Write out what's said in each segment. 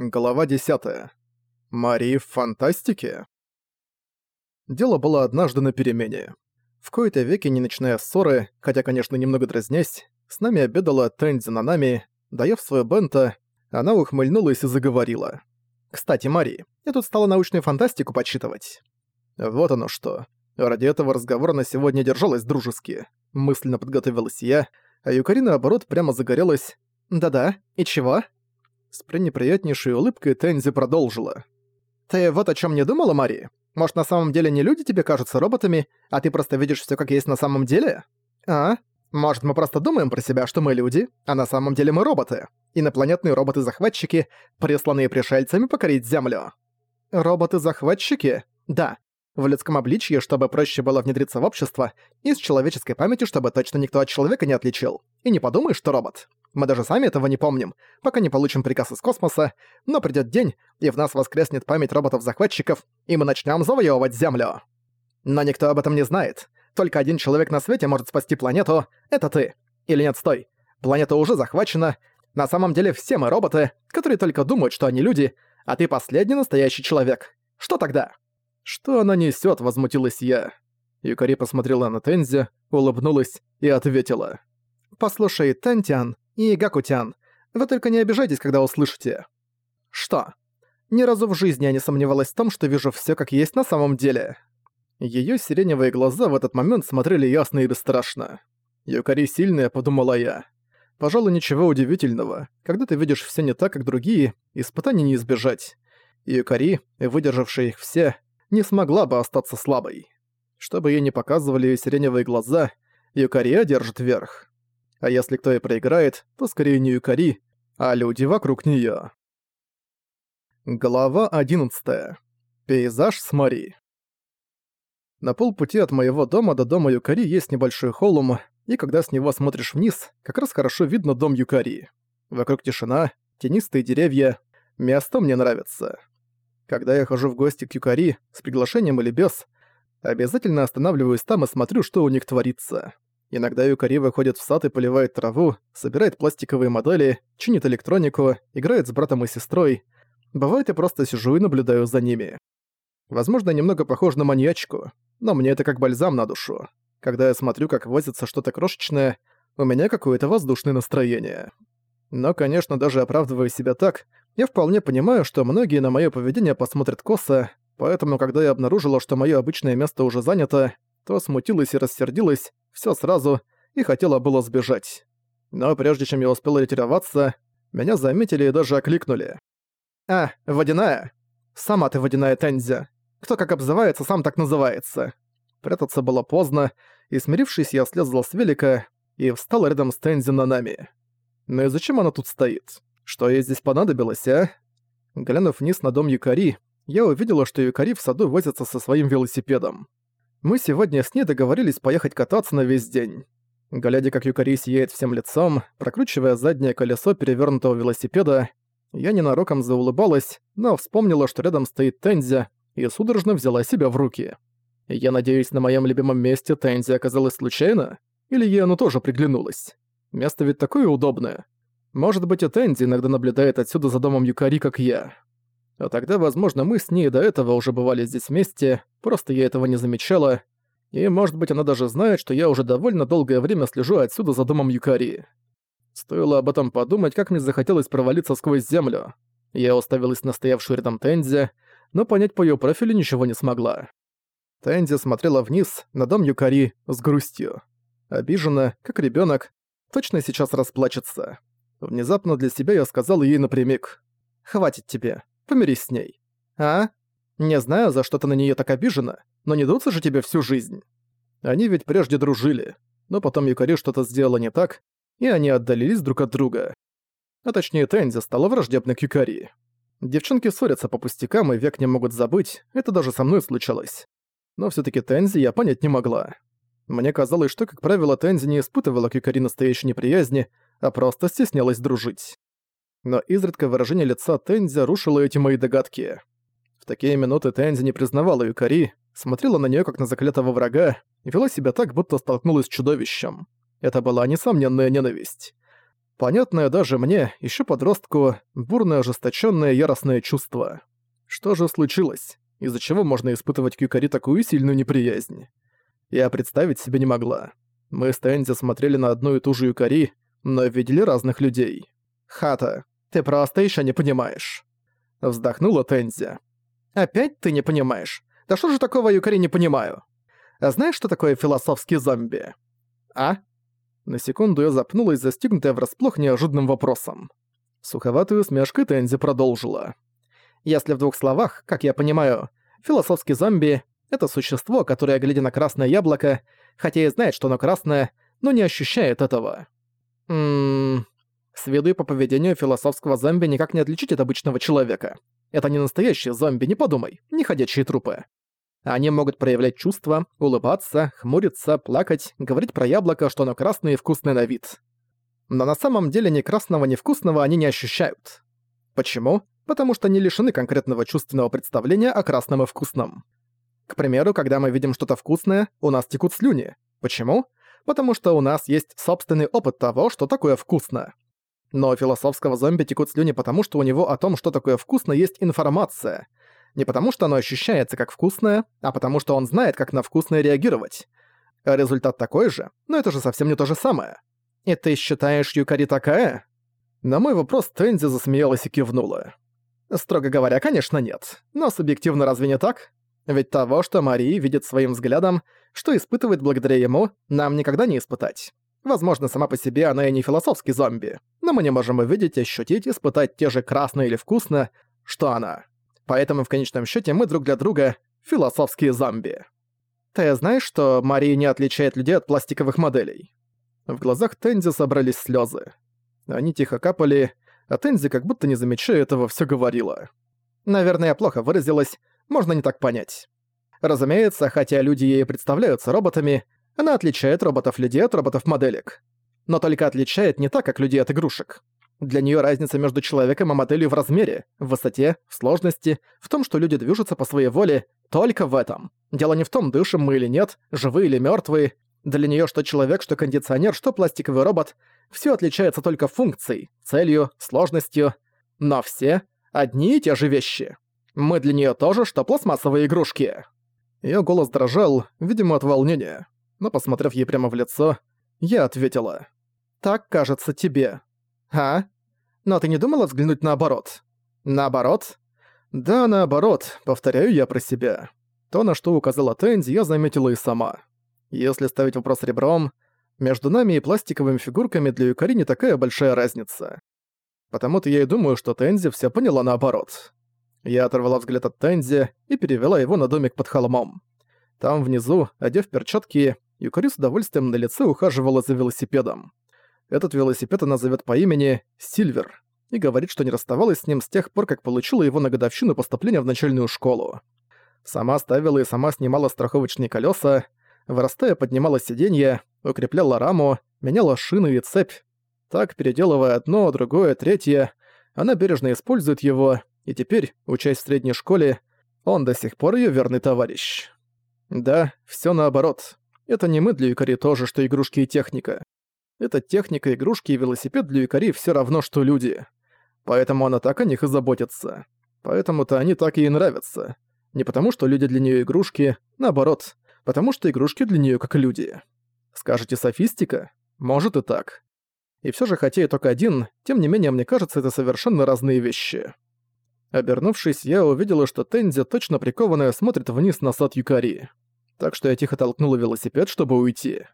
Глава 10. Мари в фантастике? Дело было однажды на перемене. В кои-то веки, не начиная ссоры, хотя, конечно, немного дразнясь, с нами обедала Тензи Нанами, доев свою бента, она ухмыльнулась и заговорила. «Кстати, Мари, я тут стала научную фантастику подсчитывать». Вот оно что. Ради этого разговора на сегодня держалась дружески. Мысленно подготовилась я, а Юкари, наоборот, прямо загорелась. «Да-да, и чего?» С пренеприятнейшей улыбкой Тензи продолжила. «Ты вот о чем не думала, Мари? Может, на самом деле не люди тебе кажутся роботами, а ты просто видишь все как есть на самом деле? А? Может, мы просто думаем про себя, что мы люди, а на самом деле мы роботы? Инопланетные роботы-захватчики, присланные пришельцами покорить Землю». «Роботы-захватчики? Да. В людском обличье, чтобы проще было внедриться в общество, и с человеческой памятью, чтобы точно никто от человека не отличил. И не подумай, что робот. Мы даже сами этого не помним, пока не получим приказ из космоса, но придёт день, и в нас воскреснет память роботов-захватчиков, и мы начнём завоёвывать Землю. Но никто об этом не знает. Только один человек на свете может спасти планету — это ты. Или нет, стой. Планета уже захвачена. На самом деле все мы роботы, которые только думают, что они люди, а ты последний настоящий человек. Что тогда? Что она несёт, возмутилась я. Юкари посмотрела на Тензи, улыбнулась и ответила. «Послушай, Тентиан, и Гакутян, вы только не обижайтесь, когда услышите. Что? Ни разу в жизни я не сомневалась в том, что вижу все как есть на самом деле. Ее сиреневые глаза в этот момент смотрели ясно и бесстрашно. Юкари сильная, подумала я. Пожалуй, ничего удивительного. Когда ты видишь все не так, как другие, испытаний не избежать. Юкари, выдержавшая их все, не смогла бы остаться слабой. Чтобы ей не показывали ее сиреневые глаза, Юкари одержит верх. А если кто и проиграет, то скорее не Юкари, а люди вокруг неё. Глава 11. Пейзаж с Мари. На полпути от моего дома до дома Юкари есть небольшой холм, и когда с него смотришь вниз, как раз хорошо видно дом Юкари. Вокруг тишина, тенистые деревья. Место мне нравится. Когда я хожу в гости к Юкари, с приглашением или без, обязательно останавливаюсь там и смотрю, что у них творится. Иногда Юкари выходит в сад и поливает траву, собирает пластиковые модели, чинит электронику, играет с братом и сестрой. Бывает, я просто сижу и наблюдаю за ними. Возможно, немного похож на маньячку, но мне это как бальзам на душу. Когда я смотрю, как возится что-то крошечное, у меня какое-то воздушное настроение. Но, конечно, даже оправдывая себя так, я вполне понимаю, что многие на моё поведение посмотрят косо, поэтому, когда я обнаружила, что моё обычное место уже занято, то смутилась и рассердилась, все сразу, и хотела было сбежать. Но прежде чем я успел ретироваться, меня заметили и даже окликнули. «А, водяная? Сама ты водяная Тензя. Кто как обзывается, сам так называется». Прятаться было поздно, и смирившись, я слезла с велика и встал рядом с Тензи на нами. Ну и зачем она тут стоит? Что ей здесь понадобилось, а? Глянув вниз на дом Юкари, я увидела, что Юкари в саду возится со своим велосипедом. Мы сегодня с ней договорились поехать кататься на весь день. Глядя, как Юкари сияет всем лицом, прокручивая заднее колесо перевернутого велосипеда, я ненароком заулыбалась, но вспомнила, что рядом стоит Тензи, и судорожно взяла себя в руки. Я надеюсь, на моем любимом месте Тензи оказалась случайно? Или ей оно тоже приглянулось? Место ведь такое удобное. Может быть, и Тензи иногда наблюдает отсюда за домом Юкари, как я. А тогда, возможно, мы с ней до этого уже бывали здесь вместе, просто я этого не замечала. И, может быть, она даже знает, что я уже довольно долгое время слежу отсюда за домом Юкари. Стоило об этом подумать, как мне захотелось провалиться сквозь землю. Я уставилась на стоявшую рядом Тензи, но понять по её профилю ничего не смогла. Тензи смотрела вниз, на дом Юкари, с грустью. Обижена, как ребёнок, точно сейчас расплачется. Внезапно для себя я сказал ей напрямик. «Хватит тебе. Помирись с ней. А? Не знаю, за что ты на неё так обижена, но не дуться же тебе всю жизнь. Они ведь прежде дружили, но потом Юкари что-то сделала не так, и они отдалились друг от друга. А точнее, Тензи стала враждебной к Юкари. Девчонки ссорятся по пустякам и век не могут забыть, это даже со мной случалось. Но всё-таки Тензи я понять не могла. Мне казалось, что, как правило, Тензи не испытывала к Юкари настоящей неприязни, а просто стеснялась дружить но изредка выражение лица Тензи рушило эти мои догадки. В такие минуты Тензи не признавала Юкари, смотрела на нее как на заклятого врага и вела себя так, будто столкнулась с чудовищем. Это была несомненная ненависть. Понятное даже мне, еще подростку, бурное ожесточенное яростное чувство. Что же случилось? Из-за чего можно испытывать к Юкари такую сильную неприязнь? Я представить себе не могла. Мы с Тензи смотрели на одну и ту же Юкари, но видели разных людей. «Хата, ты просто еще не понимаешь». Вздохнула Тензи. «Опять ты не понимаешь? Да что же такого Юкари не понимаю? А знаешь, что такое философский зомби?» «А?» На секунду я запнулась, застигнутая врасплох неожиданным вопросом. Суховатую смешкой Тензи продолжила. «Если в двух словах, как я понимаю, философский зомби — это существо, которое, глядя на красное яблоко, хотя и знает, что оно красное, но не ощущает этого. Ммм... С виду и по поведению философского зомби никак не отличить от обычного человека. Это не настоящие зомби, не подумай, не ходячие трупы. Они могут проявлять чувства, улыбаться, хмуриться, плакать, говорить про яблоко, что оно красное и вкусное на вид. Но на самом деле ни красного, ни вкусного они не ощущают. Почему? Потому что не лишены конкретного чувственного представления о красном и вкусном. К примеру, когда мы видим что-то вкусное, у нас текут слюни. Почему? Потому что у нас есть собственный опыт того, что такое вкусно. Но у философского зомби текут слюни потому, что у него о том, что такое вкусно, есть информация. Не потому, что оно ощущается как вкусное, а потому, что он знает, как на вкусное реагировать. Результат такой же, но это же совсем не то же самое. И ты считаешь Юкари такая? На мой вопрос Тензи засмеялась и кивнула. Строго говоря, конечно, нет. Но субъективно разве не так? Ведь того, что Марии видит своим взглядом, что испытывает благодаря ему, нам никогда не испытать. Возможно, сама по себе она и не философский зомби, но мы не можем увидеть, ощутить, испытать те же красно или вкусно, что она. Поэтому в конечном счете мы друг для друга философские зомби. Ты знаешь, что Мария не отличает людей от пластиковых моделей? В глазах Тензи собрались слезы. Они тихо капали, а Тензи как будто не замечая этого все говорила. Наверное, я плохо выразилась, можно не так понять. Разумеется, хотя люди ей представляются роботами, она отличает роботов-людей от роботов-моделек. Но только отличает не так, как людей от игрушек. Для нее разница между человеком и моделью в размере, в высоте, в сложности, в том, что люди движутся по своей воле, только в этом. Дело не в том, дышим мы или нет, живые или мертвые. Для нее что человек, что кондиционер, что пластиковый робот, все отличается только функцией, целью, сложностью. Но все одни и те же вещи. Мы для нее тоже, что пластмассовые игрушки. Ее голос дрожал, видимо, от волнения но, посмотрев ей прямо в лицо, я ответила. «Так кажется тебе». «А? Но ты не думала взглянуть наоборот?» «Наоборот?» «Да, наоборот, повторяю я про себя. То, на что указала Тенди, я заметила и сама. Если ставить вопрос ребром, между нами и пластиковыми фигурками для Юкари не такая большая разница. Потому-то я и думаю, что Тензи все поняла наоборот. Я оторвала взгляд от Тензи и перевела его на домик под холмом. Там внизу, одев перчатки, Юкари с удовольствием на лице ухаживала за велосипедом. Этот велосипед она зовет по имени Сильвер и говорит, что не расставалась с ним с тех пор, как получила его на годовщину поступления в начальную школу. Сама ставила и сама снимала страховочные колеса, вырастая поднимала сиденье, укрепляла раму, меняла шины и цепь. Так, переделывая одно, другое, третье, она бережно использует его, и теперь, учась в средней школе, он до сих пор ее верный товарищ. Да, все наоборот. Это не мы для Юкари тоже, что игрушки и техника. Это техника, игрушки и велосипед для Юкари все равно, что люди. Поэтому она так о них и заботится. Поэтому-то они так ей нравятся. Не потому, что люди для нее игрушки, наоборот, потому что игрушки для нее как люди. Скажете софистика? Может и так. И все же, хотя и только один, тем не менее, мне кажется, это совершенно разные вещи. Обернувшись, я увидела, что Тензи, точно прикованная, смотрит вниз на сад Юкари так что я тихо толкнула велосипед, чтобы уйти.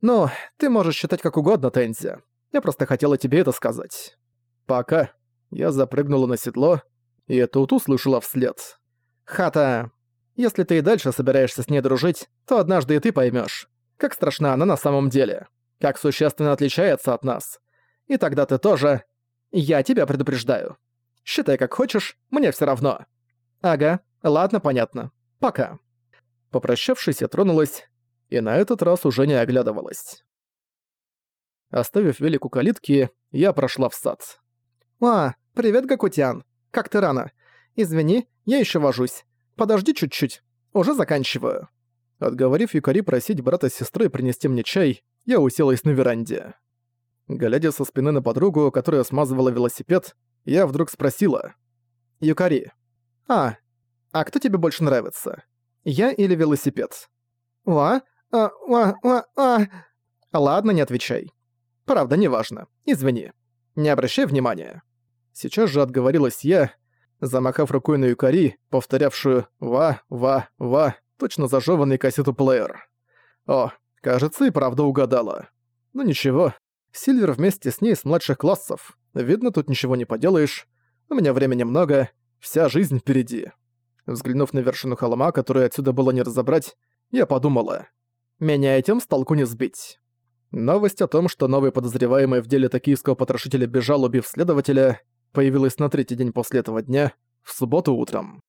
«Ну, ты можешь считать как угодно, Тензи. Я просто хотела тебе это сказать». «Пока». Я запрыгнула на седло, и тут услышала вслед. «Хата, если ты и дальше собираешься с ней дружить, то однажды и ты поймешь, как страшна она на самом деле, как существенно отличается от нас. И тогда ты тоже... Я тебя предупреждаю. Считай как хочешь, мне все равно». «Ага, ладно, понятно. Пока». Попрощавшись, я тронулась, и на этот раз уже не оглядывалась. Оставив велик у калитки, я прошла в сад. «А, привет, Гакутян. Как ты рано? Извини, я еще вожусь. Подожди чуть-чуть. Уже заканчиваю». Отговорив Юкари просить брата с сестрой принести мне чай, я уселась на веранде. Глядя со спины на подругу, которая смазывала велосипед, я вдруг спросила. «Юкари, а, а кто тебе больше нравится? Я или велосипед?» «Ва? А, ва, ва, а...» «Ладно, не отвечай. Правда, неважно. Извини. Не обращай внимания». Сейчас же отговорилась я, замахав рукой на Юкари, повторявшую «ва, ва, ва», точно зажёванный кассету-плеер. О, кажется, и правда угадала. Ну ничего, Сильвер вместе с ней с младших классов. Видно, тут ничего не поделаешь. У меня времени много, вся жизнь впереди. Взглянув на вершину холма, которую отсюда было не разобрать, я подумала. Меня этим с толку не сбить. Новость о том, что новый подозреваемый в деле токийского потрошителя бежал, убив следователя, появилась на третий день после этого дня, в субботу утром.